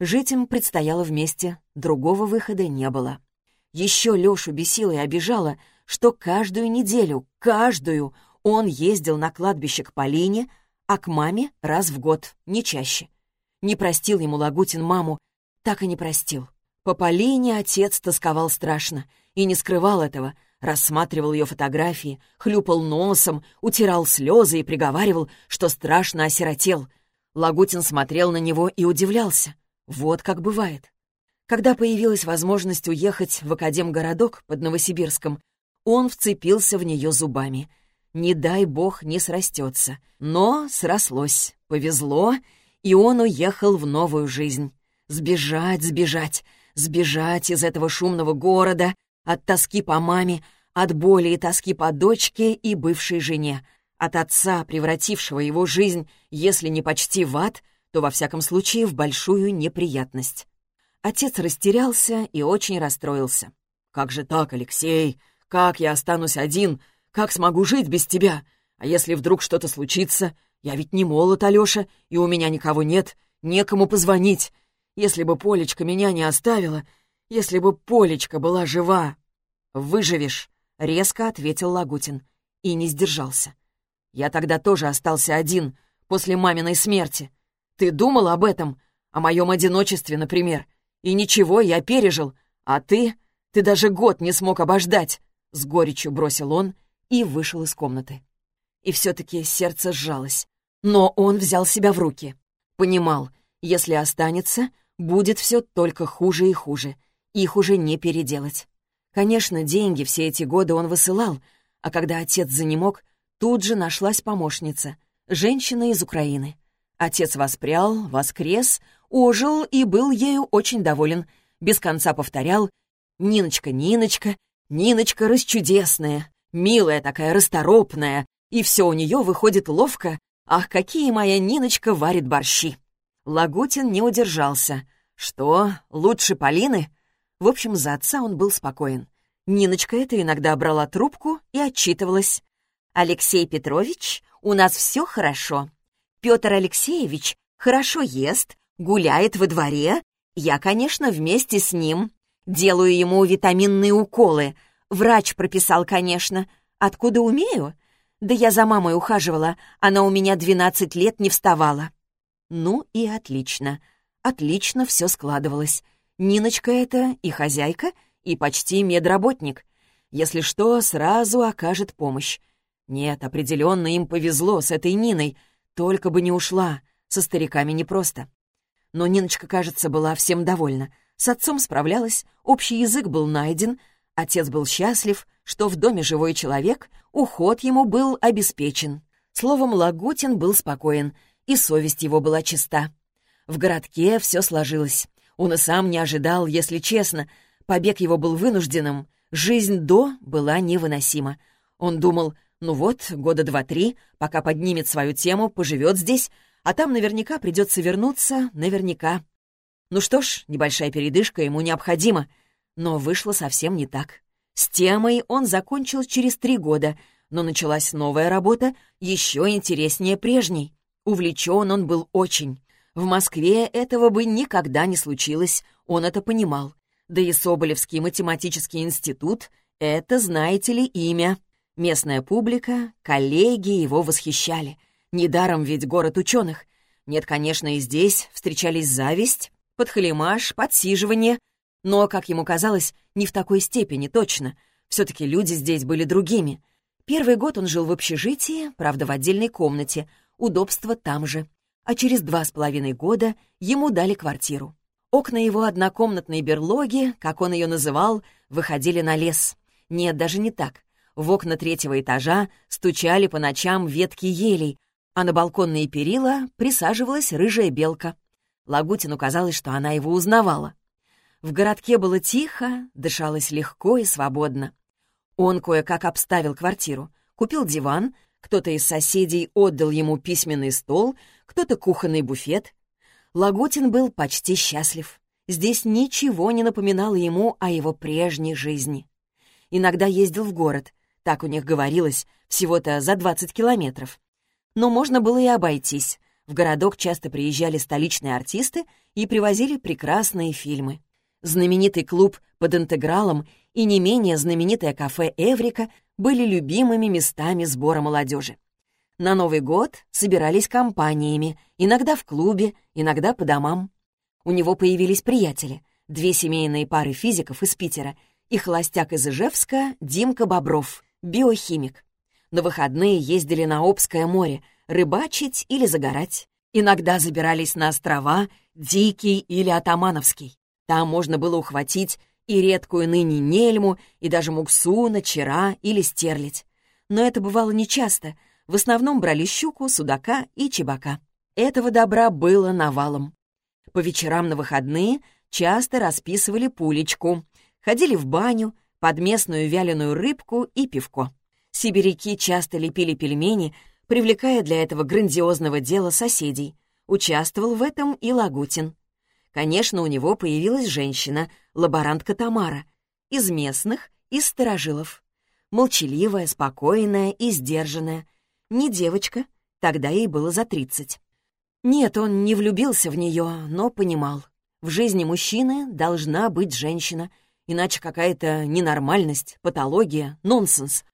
Жить им предстояло вместе, другого выхода не было. Еще Лешу бесило и обижало, что каждую неделю, каждую, он ездил на кладбище к Полине, а к маме раз в год, не чаще. Не простил ему Лагутин маму, так и не простил. По Полине отец тосковал страшно и не скрывал этого, рассматривал ее фотографии, хлюпал носом, утирал слезы и приговаривал, что страшно осиротел. Лагутин смотрел на него и удивлялся. Вот как бывает. Когда появилась возможность уехать в Академгородок под Новосибирском, он вцепился в нее зубами. Не дай бог не срастется. Но срослось, повезло, и он уехал в новую жизнь. Сбежать, сбежать, сбежать из этого шумного города, от тоски по маме, от боли и тоски по дочке и бывшей жене, от отца, превратившего его жизнь, если не почти в ад, то во всяком случае в большую неприятность. Отец растерялся и очень расстроился. «Как же так, Алексей? Как я останусь один? Как смогу жить без тебя? А если вдруг что-то случится? Я ведь не молод, Алёша, и у меня никого нет, некому позвонить. Если бы Полечка меня не оставила, если бы Полечка была жива...» «Выживешь», — резко ответил Лагутин и не сдержался. «Я тогда тоже остался один, после маминой смерти. Ты думал об этом? О моем одиночестве, например? И ничего, я пережил. А ты? Ты даже год не смог обождать!» С горечью бросил он и вышел из комнаты. И все-таки сердце сжалось. Но он взял себя в руки. Понимал, если останется, будет все только хуже и хуже. Их уже не переделать. Конечно, деньги все эти годы он высылал, а когда отец занемог, тут же нашлась помощница, женщина из Украины. Отец воспрял, воскрес, ожил и был ею очень доволен. Без конца повторял «Ниночка, Ниночка, Ниночка расчудесная, милая такая, расторопная, и все у нее выходит ловко. Ах, какие моя Ниночка варит борщи!» Лагутин не удержался. «Что, лучше Полины?» В общем, за отца он был спокоен. Ниночка это иногда брала трубку и отчитывалась. «Алексей Петрович, у нас все хорошо. Петр Алексеевич хорошо ест, гуляет во дворе. Я, конечно, вместе с ним. Делаю ему витаминные уколы. Врач прописал, конечно. Откуда умею? Да я за мамой ухаживала. Она у меня 12 лет не вставала. Ну и отлично. Отлично все складывалось. Ниночка это и хозяйка, и почти медработник. Если что, сразу окажет помощь. Нет, определенно им повезло с этой Ниной — только бы не ушла. Со стариками непросто. Но Ниночка, кажется, была всем довольна. С отцом справлялась, общий язык был найден, отец был счастлив, что в доме живой человек, уход ему был обеспечен. Словом, Лагутин был спокоен, и совесть его была чиста. В городке все сложилось. Он и сам не ожидал, если честно. Побег его был вынужденным. Жизнь до была невыносима. Он думал, ну вот, года два-три, пока поднимет свою тему, поживет здесь, а там наверняка придется вернуться, наверняка. Ну что ж, небольшая передышка ему необходима. Но вышло совсем не так. С темой он закончил через три года, но началась новая работа, еще интереснее прежней. Увлечен он был очень. В Москве этого бы никогда не случилось, он это понимал. Да и Соболевский математический институт — это, знаете ли, имя. Местная публика, коллеги его восхищали. Недаром ведь город ученых. Нет, конечно, и здесь встречались зависть, подхалимаш, подсиживание. Но, как ему казалось, не в такой степени точно. Все-таки люди здесь были другими. Первый год он жил в общежитии, правда, в отдельной комнате. Удобство там же. А через два с половиной года ему дали квартиру. Окна его однокомнатной берлоги, как он ее называл, выходили на лес. Нет, даже не так. В окна третьего этажа стучали по ночам ветки елей, а на балконные перила присаживалась рыжая белка. Лагутину казалось, что она его узнавала. В городке было тихо, дышалось легко и свободно. Он кое-как обставил квартиру, купил диван, кто-то из соседей отдал ему письменный стол, кто-то кухонный буфет. Лагутин был почти счастлив. Здесь ничего не напоминало ему о его прежней жизни. Иногда ездил в город, так у них говорилось, всего-то за 20 километров. Но можно было и обойтись. В городок часто приезжали столичные артисты и привозили прекрасные фильмы. Знаменитый клуб под интегралом и не менее знаменитое кафе «Эврика» были любимыми местами сбора молодежи. На Новый год собирались компаниями, иногда в клубе, иногда по домам. У него появились приятели, две семейные пары физиков из Питера и холостяк из Ижевска Димка Бобров, биохимик. На выходные ездили на Обское море, рыбачить или загорать. Иногда забирались на острова, Дикий или Атамановский. Там можно было ухватить и редкую ныне нельму, и даже муксуна, чера или стерлить. Но это бывало нечасто. В основном брали щуку, судака и чебака. Этого добра было навалом. По вечерам на выходные часто расписывали пулечку, ходили в баню, под местную вяленую рыбку и пивко. Сибиряки часто лепили пельмени, привлекая для этого грандиозного дела соседей. Участвовал в этом и Лагутин. Конечно, у него появилась женщина, лаборантка Тамара, из местных, из старожилов. Молчаливая, спокойная и сдержанная. Не девочка, тогда ей было за тридцать. Нет, он не влюбился в нее, но понимал. В жизни мужчины должна быть женщина, иначе какая-то ненормальность, патология, нонсенс.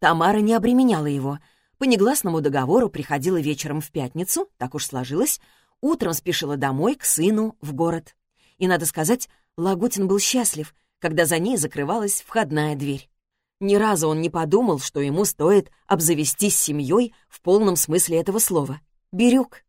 Тамара не обременяла его. По негласному договору приходила вечером в пятницу, так уж сложилось, утром спешила домой к сыну в город. И, надо сказать, Лагутин был счастлив, когда за ней закрывалась входная дверь. Ни разу он не подумал, что ему стоит обзавестись семьей в полном смысле этого слова. Бирюк.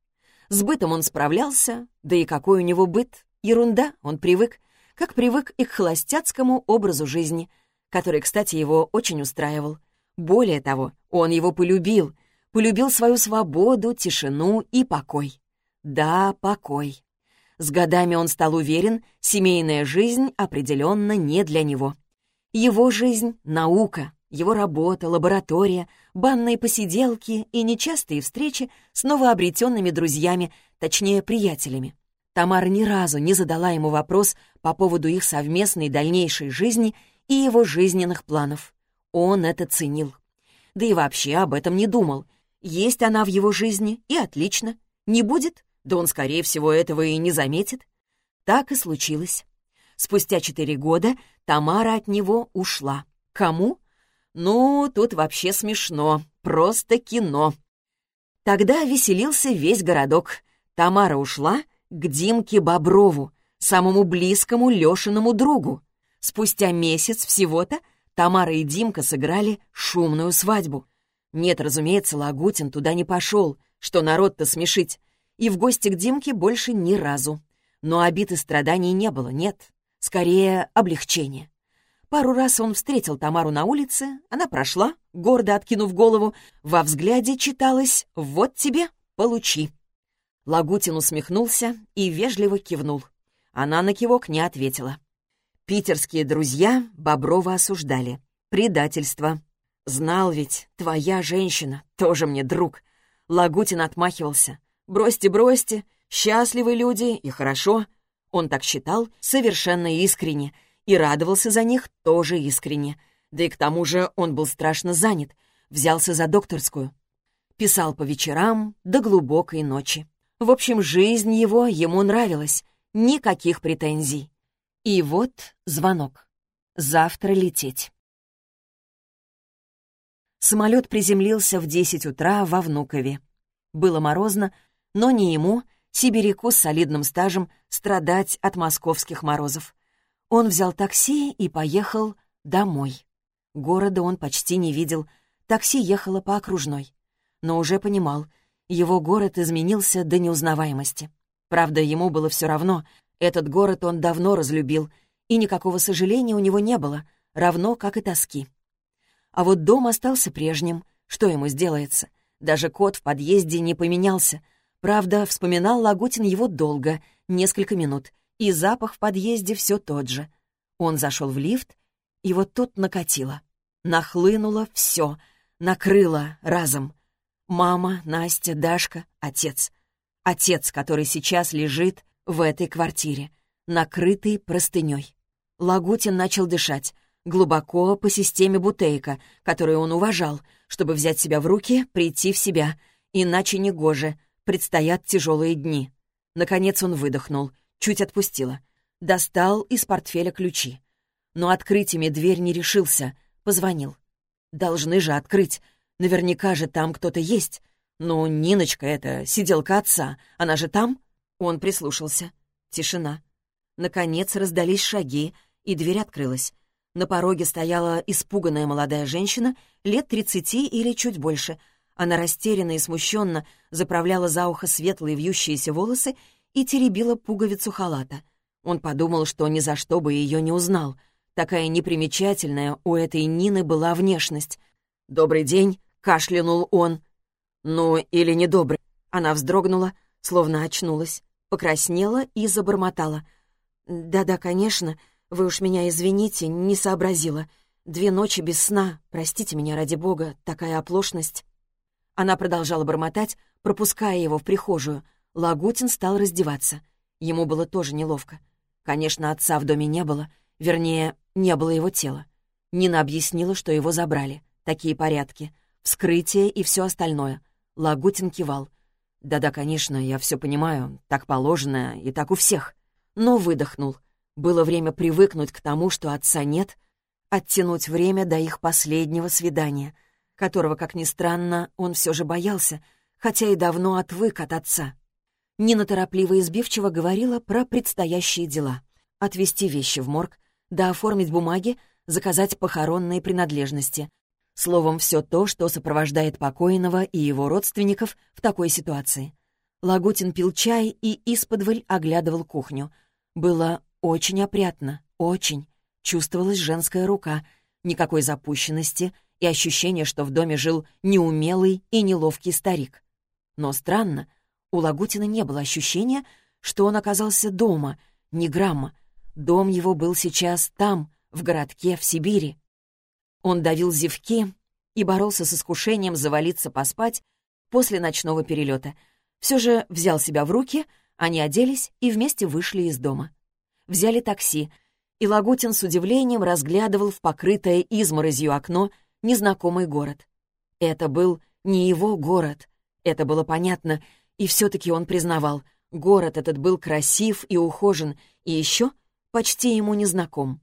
С бытом он справлялся, да и какой у него быт. Ерунда, он привык. Как привык и к холостяцкому образу жизни, который, кстати, его очень устраивал. Более того, он его полюбил. Полюбил свою свободу, тишину и покой. Да, покой. С годами он стал уверен, семейная жизнь определенно не для него. Его жизнь — наука, его работа, лаборатория, банные посиделки и нечастые встречи с новообретенными друзьями, точнее, приятелями. Тамара ни разу не задала ему вопрос по поводу их совместной дальнейшей жизни и его жизненных планов. Он это ценил. Да и вообще об этом не думал. Есть она в его жизни, и отлично. Не будет, да он, скорее всего, этого и не заметит. Так и случилось. Спустя четыре года Тамара от него ушла. Кому? Ну, тут вообще смешно. Просто кино. Тогда веселился весь городок. Тамара ушла к Димке Боброву, самому близкому Лешиному другу. Спустя месяц всего-то Тамара и Димка сыграли шумную свадьбу. Нет, разумеется, Лагутин туда не пошел, что народ-то смешить. И в гости к Димке больше ни разу. Но обид и страданий не было, нет. Скорее, облегчение. Пару раз он встретил Тамару на улице, она прошла, гордо откинув голову, во взгляде читалось «Вот тебе, получи». Лагутин усмехнулся и вежливо кивнул. Она на кивок не ответила. Питерские друзья Боброва осуждали. Предательство. «Знал ведь, твоя женщина, тоже мне друг». Лагутин отмахивался. «Бросьте, бросьте, счастливы люди и хорошо». Он так считал совершенно искренне — и радовался за них тоже искренне. Да и к тому же он был страшно занят, взялся за докторскую. Писал по вечерам до глубокой ночи. В общем, жизнь его ему нравилась, никаких претензий. И вот звонок. Завтра лететь. Самолет приземлился в 10 утра во Внукове. Было морозно, но не ему, сибиряку с солидным стажем, страдать от московских морозов. Он взял такси и поехал домой. Города он почти не видел, такси ехало по окружной. Но уже понимал, его город изменился до неузнаваемости. Правда, ему было все равно, этот город он давно разлюбил, и никакого сожаления у него не было, равно как и тоски. А вот дом остался прежним, что ему сделается? Даже код в подъезде не поменялся. Правда, вспоминал Лагутин его долго, несколько минут, и запах в подъезде все тот же. Он зашел в лифт, и вот тут накатило. Нахлынуло все, накрыло разом. Мама, Настя, Дашка, отец. Отец, который сейчас лежит в этой квартире, накрытый простыней. Лагутин начал дышать, глубоко по системе Бутейка, которую он уважал, чтобы взять себя в руки, прийти в себя. Иначе негоже, предстоят тяжелые дни. Наконец он выдохнул — Чуть отпустила. Достал из портфеля ключи. Но открыть ими дверь не решился. Позвонил. Должны же открыть. Наверняка же там кто-то есть. Ну, Ниночка это, сиделка отца, она же там? Он прислушался. Тишина. Наконец раздались шаги, и дверь открылась. На пороге стояла испуганная молодая женщина, лет тридцати или чуть больше. Она растерянно и смущенно заправляла за ухо светлые вьющиеся волосы и теребила пуговицу халата. Он подумал, что ни за что бы ее не узнал. Такая непримечательная у этой Нины была внешность. «Добрый день», — кашлянул он. «Ну, или недобрый». Она вздрогнула, словно очнулась, покраснела и забормотала. «Да-да, конечно. Вы уж меня извините, не сообразила. Две ночи без сна. Простите меня, ради бога, такая оплошность». Она продолжала бормотать, пропуская его в прихожую. Лагутин стал раздеваться. Ему было тоже неловко. Конечно, отца в доме не было, вернее, не было его тела. Нина объяснила, что его забрали. Такие порядки. Вскрытие и все остальное. Лагутин кивал. «Да-да, конечно, я все понимаю. Так положено, и так у всех». Но выдохнул. Было время привыкнуть к тому, что отца нет, оттянуть время до их последнего свидания, которого, как ни странно, он все же боялся, хотя и давно отвык от отца. Нина торопливо и избивчиво говорила про предстоящие дела. Отвезти вещи в морг, да оформить бумаги, заказать похоронные принадлежности. Словом, все то, что сопровождает покойного и его родственников в такой ситуации. Лагутин пил чай и исподволь оглядывал кухню. Было очень опрятно, очень. Чувствовалась женская рука, никакой запущенности и ощущение, что в доме жил неумелый и неловкий старик. Но странно, у Лагутина не было ощущения, что он оказался дома, ни грамма. Дом его был сейчас там, в городке, в Сибири. Он давил зевки и боролся с искушением завалиться поспать после ночного перелета. Все же взял себя в руки, они оделись и вместе вышли из дома. Взяли такси, и Лагутин с удивлением разглядывал в покрытое изморозью окно незнакомый город. Это был не его город, это было понятно, и все-таки он признавал, город этот был красив и ухожен, и еще почти ему незнаком.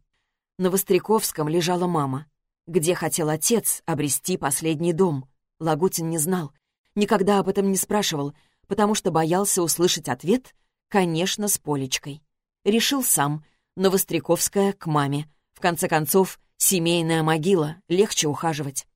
На Востряковском лежала мама. Где хотел отец обрести последний дом? Лагутин не знал. Никогда об этом не спрашивал, потому что боялся услышать ответ, конечно, с Полечкой. Решил сам, на Востряковская к маме. В конце концов, семейная могила, легче ухаживать.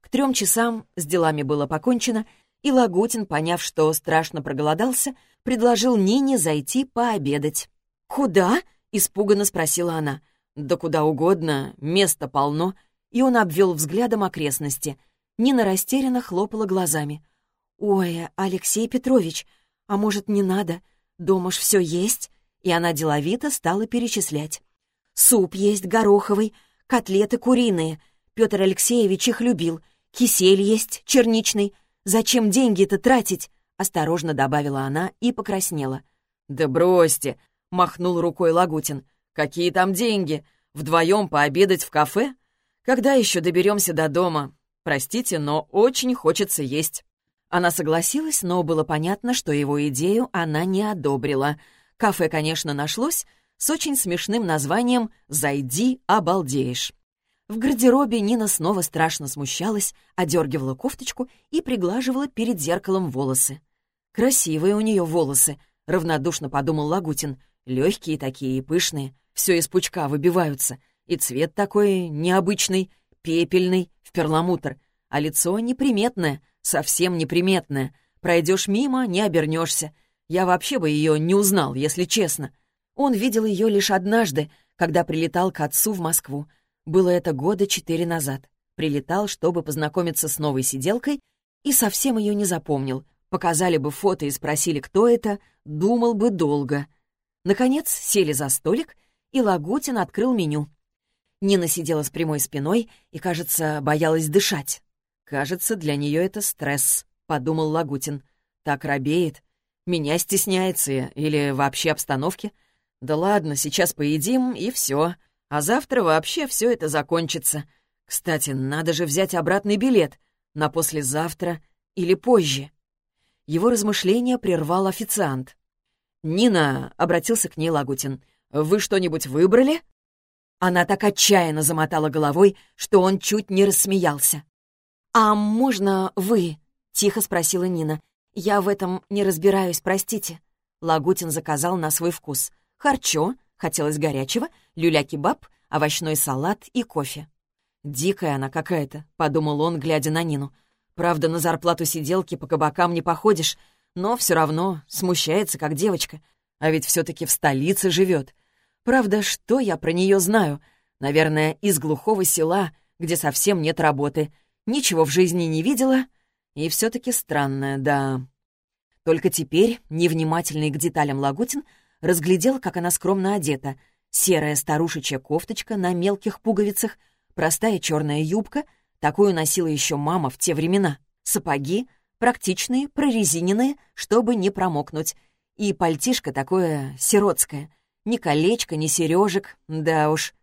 К трем часам с делами было покончено, и Лагутин, поняв, что страшно проголодался, предложил Нине зайти пообедать. «Куда?» — испуганно спросила она. «Да куда угодно, места полно». И он обвел взглядом окрестности. Нина растерянно хлопала глазами. «Ой, Алексей Петрович, а может, не надо? Дома ж все есть?» И она деловито стала перечислять. «Суп есть гороховый, котлеты куриные. Петр Алексеевич их любил. Кисель есть, черничный. Зачем деньги-то тратить?» — осторожно добавила она и покраснела. «Да бросьте!» — махнул рукой Лагутин. «Какие там деньги? Вдвоем пообедать в кафе? Когда еще доберемся до дома? Простите, но очень хочется есть». Она согласилась, но было понятно, что его идею она не одобрила. Кафе, конечно, нашлось, с очень смешным названием «Зайди, обалдеешь». В гардеробе Нина снова страшно смущалась, одергивала кофточку и приглаживала перед зеркалом волосы. «Красивые у нее волосы», — равнодушно подумал Лагутин. «Легкие такие и пышные, все из пучка выбиваются. И цвет такой необычный, пепельный, в перламутр. А лицо неприметное, совсем неприметное. Пройдешь мимо — не обернешься. Я вообще бы ее не узнал, если честно. Он видел ее лишь однажды, когда прилетал к отцу в Москву. Было это года четыре назад. Прилетал, чтобы познакомиться с новой сиделкой, и совсем ее не запомнил. Показали бы фото и спросили, кто это, думал бы долго. Наконец сели за столик, и Лагутин открыл меню. Нина сидела с прямой спиной и, кажется, боялась дышать. «Кажется, для нее это стресс», — подумал Лагутин. «Так робеет. Меня стесняется или вообще обстановки. Да ладно, сейчас поедим, и все. А завтра вообще все это закончится. Кстати, надо же взять обратный билет на послезавтра или позже. Его размышления прервал официант. «Нина», — обратился к ней Лагутин, — «вы что-нибудь выбрали?» Она так отчаянно замотала головой, что он чуть не рассмеялся. «А можно вы?» — тихо спросила Нина. «Я в этом не разбираюсь, простите». Лагутин заказал на свой вкус. Харчо, хотелось горячего, люля-кебаб, овощной салат и кофе. «Дикая она какая-то», — подумал он, глядя на Нину. «Правда, на зарплату сиделки по кабакам не походишь, но все равно смущается, как девочка. А ведь все-таки в столице живет. Правда, что я про нее знаю? Наверное, из глухого села, где совсем нет работы. Ничего в жизни не видела. И все-таки странная, да. Только теперь, невнимательный к деталям Лагутин, разглядел, как она скромно одета. Серая старушечья кофточка на мелких пуговицах, простая черная юбка, такую носила еще мама в те времена, сапоги, практичные, прорезиненные, чтобы не промокнуть, и пальтишко такое сиротское, ни колечко, ни сережек, да уж.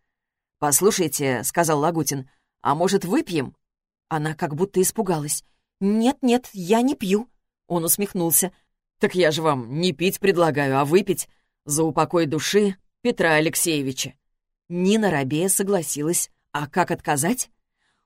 «Послушайте», — сказал Лагутин, — «а может, выпьем?» Она как будто испугалась. «Нет-нет, я не пью». Он усмехнулся. «Так я же вам не пить предлагаю, а выпить. За упокой души Петра Алексеевича». Нина Рабея согласилась. А как отказать?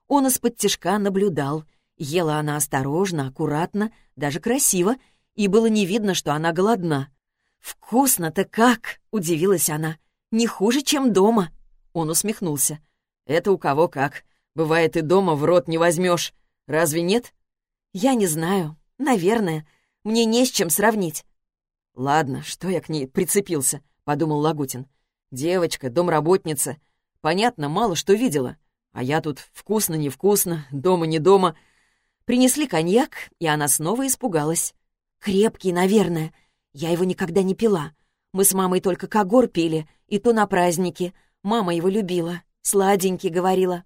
Он из-под тишка наблюдал. Ела она осторожно, аккуратно, даже красиво, и было не видно, что она голодна. «Вкусно-то как!» — удивилась она. «Не хуже, чем дома!» Он усмехнулся. «Это у кого как. Бывает, и дома в рот не возьмешь. Разве нет?» «Я не знаю. Наверное. Мне не с чем сравнить». «Ладно, что я к ней прицепился?» — подумал Лагутин. «Девочка, домработница. Понятно, мало что видела. А я тут вкусно-невкусно, дома-не дома. Принесли коньяк, и она снова испугалась. «Крепкий, наверное. Я его никогда не пила. Мы с мамой только когор пили, и то на празднике. Мама его любила. Сладенький, говорила».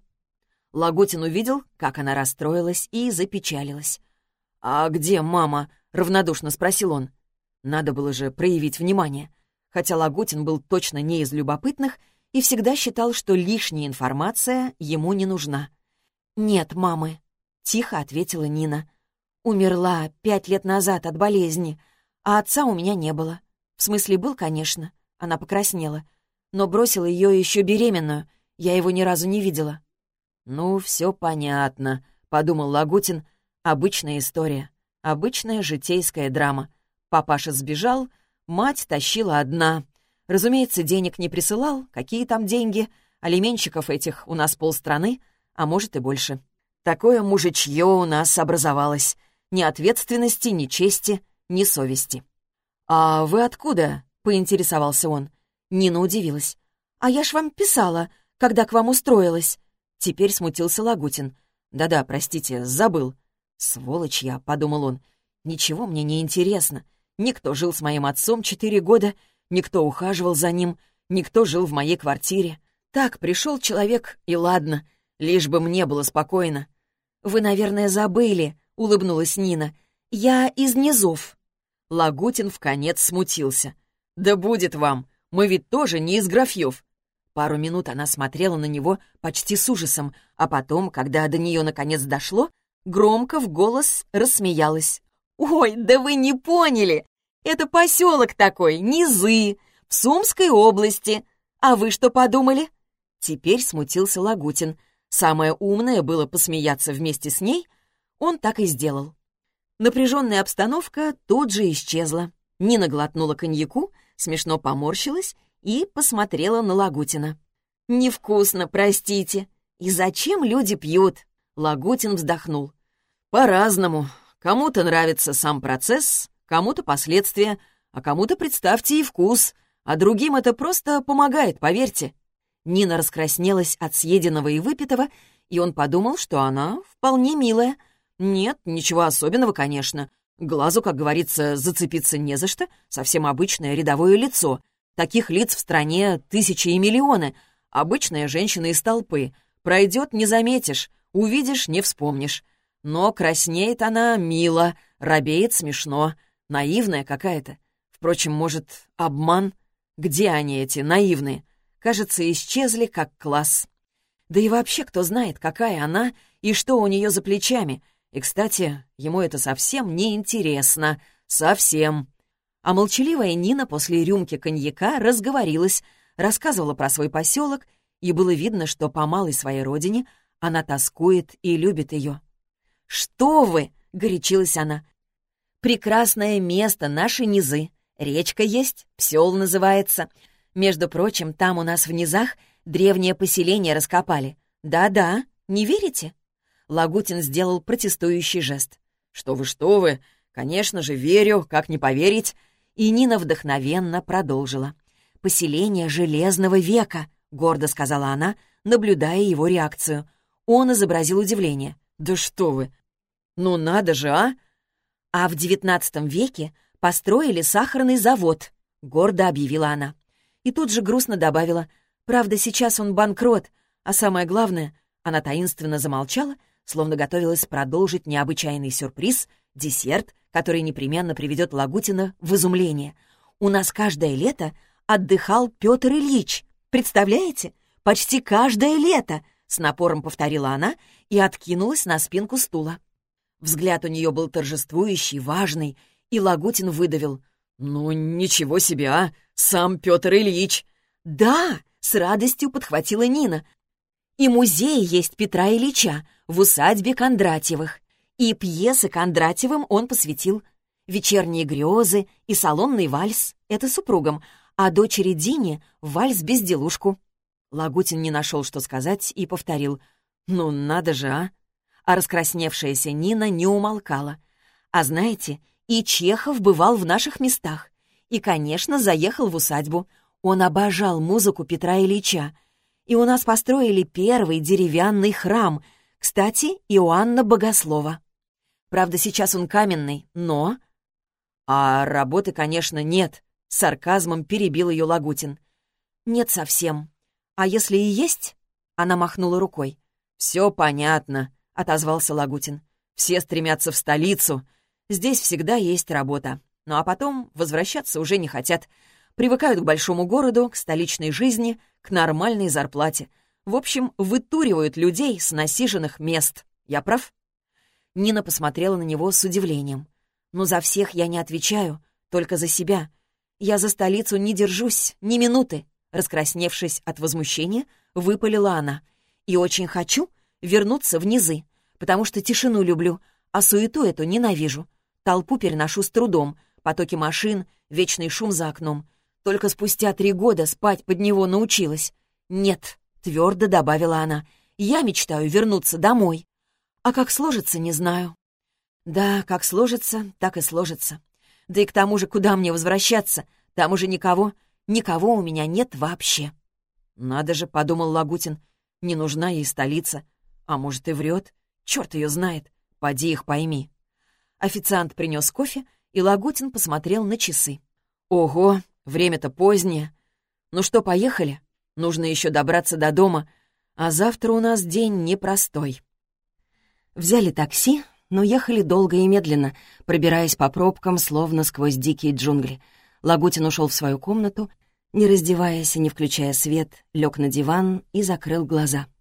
Лагутин увидел, как она расстроилась и запечалилась. «А где мама?» — равнодушно спросил он. Надо было же проявить внимание. Хотя Лагутин был точно не из любопытных и всегда считал, что лишняя информация ему не нужна. «Нет, мамы», — тихо ответила Нина. «Умерла пять лет назад от болезни, а отца у меня не было. В смысле, был, конечно». Она покраснела. «Но бросила ее еще беременную. Я его ни разу не видела». «Ну, все понятно», — подумал Лагутин. «Обычная история. Обычная житейская драма. Папаша сбежал, мать тащила одна. Разумеется, денег не присылал, какие там деньги. Алименщиков этих у нас полстраны, а может и больше. Такое мужичье у нас образовалось. Ни ответственности, ни чести, ни совести. «А вы откуда?» — поинтересовался он. Нина удивилась. «А я ж вам писала, когда к вам устроилась». Теперь смутился Лагутин. «Да-да, простите, забыл». «Сволочь я», — подумал он. «Ничего мне не интересно. Никто жил с моим отцом четыре года, никто ухаживал за ним, никто жил в моей квартире. Так, пришел человек, и ладно, лишь бы мне было спокойно. «Вы, наверное, забыли», — улыбнулась Нина. «Я из низов». Лагутин в конец смутился. «Да будет вам, мы ведь тоже не из графьев». Пару минут она смотрела на него почти с ужасом, а потом, когда до нее наконец дошло, громко в голос рассмеялась. «Ой, да вы не поняли! Это поселок такой, Низы, в Сумской области. А вы что подумали?» Теперь смутился Лагутин — Самое умное было посмеяться вместе с ней, он так и сделал. Напряженная обстановка тут же исчезла. Нина глотнула коньяку, смешно поморщилась и посмотрела на Лагутина. «Невкусно, простите. И зачем люди пьют?» Лагутин вздохнул. «По-разному. Кому-то нравится сам процесс, кому-то последствия, а кому-то, представьте, и вкус, а другим это просто помогает, поверьте. Нина раскраснелась от съеденного и выпитого, и он подумал, что она вполне милая. Нет, ничего особенного, конечно. Глазу, как говорится, зацепиться не за что, совсем обычное рядовое лицо. Таких лиц в стране тысячи и миллионы. Обычная женщина из толпы. Пройдет — не заметишь, увидишь — не вспомнишь. Но краснеет она мило, робеет смешно, наивная какая-то. Впрочем, может, обман? Где они, эти наивные? кажется, исчезли как класс. Да и вообще, кто знает, какая она и что у нее за плечами. И, кстати, ему это совсем не интересно. Совсем. А молчаливая Нина после рюмки коньяка разговорилась, рассказывала про свой поселок, и было видно, что по малой своей родине она тоскует и любит ее. «Что вы!» — горячилась она. «Прекрасное место, наши низы. Речка есть, Псел называется. Между прочим, там у нас в низах древнее поселение раскопали. Да-да, не верите?» Лагутин сделал протестующий жест. «Что вы, что вы! Конечно же, верю, как не поверить!» И Нина вдохновенно продолжила. «Поселение Железного века», — гордо сказала она, наблюдая его реакцию. Он изобразил удивление. «Да что вы! Ну надо же, а!» «А в девятнадцатом веке построили сахарный завод», — гордо объявила она. И тут же грустно добавила. «Правда, сейчас он банкрот, а самое главное...» Она таинственно замолчала, словно готовилась продолжить необычайный сюрприз, десерт, который непременно приведет Лагутина в изумление. «У нас каждое лето отдыхал Петр Ильич. Представляете? Почти каждое лето!» С напором повторила она и откинулась на спинку стула. Взгляд у нее был торжествующий, важный, и Лагутин выдавил. «Ну, ничего себе, а! Сам Петр Ильич!» «Да!» — с радостью подхватила Нина. «И музей есть Петра Ильича в усадьбе Кондратьевых. И пьесы Кондратьевым он посвятил. «Вечерние грезы» и «Салонный вальс» — это супругам, а дочери Дине — вальс-безделушку. Лагутин не нашел, что сказать, и повторил. «Ну, надо же, а!» А раскрасневшаяся Нина не умолкала. «А знаете, и Чехов бывал в наших местах. И, конечно, заехал в усадьбу. Он обожал музыку Петра Ильича. И у нас построили первый деревянный храм. Кстати, Иоанна Богослова. Правда, сейчас он каменный, но... А работы, конечно, нет. Сарказмом перебил ее Лагутин. Нет совсем. А если и есть? Она махнула рукой. Все понятно, отозвался Лагутин. Все стремятся в столицу. Здесь всегда есть работа. Ну а потом возвращаться уже не хотят. Привыкают к большому городу, к столичной жизни, к нормальной зарплате. В общем, вытуривают людей с насиженных мест. Я прав? Нина посмотрела на него с удивлением. «Ну, за всех я не отвечаю, только за себя. Я за столицу не держусь, ни минуты». Раскрасневшись от возмущения, выпалила она. «И очень хочу вернуться в низы, потому что тишину люблю, а суету эту ненавижу. Толпу переношу с трудом, потоки машин, вечный шум за окном. Только спустя три года спать под него научилась. Нет», — твердо добавила она, — «я мечтаю вернуться домой». А как сложится, не знаю. Да, как сложится, так и сложится. Да и к тому же, куда мне возвращаться? Там уже никого, никого у меня нет вообще. Надо же, — подумал Лагутин, — не нужна ей столица. А может, и врет? Черт ее знает. Поди их пойми. Официант принес кофе, и Лагутин посмотрел на часы. Ого, время-то позднее. Ну что, поехали? Нужно еще добраться до дома, а завтра у нас день непростой. Взяли такси, но ехали долго и медленно, пробираясь по пробкам, словно сквозь дикие джунгли. Лагутин ушел в свою комнату, не раздеваясь и не включая свет, лег на диван и закрыл глаза —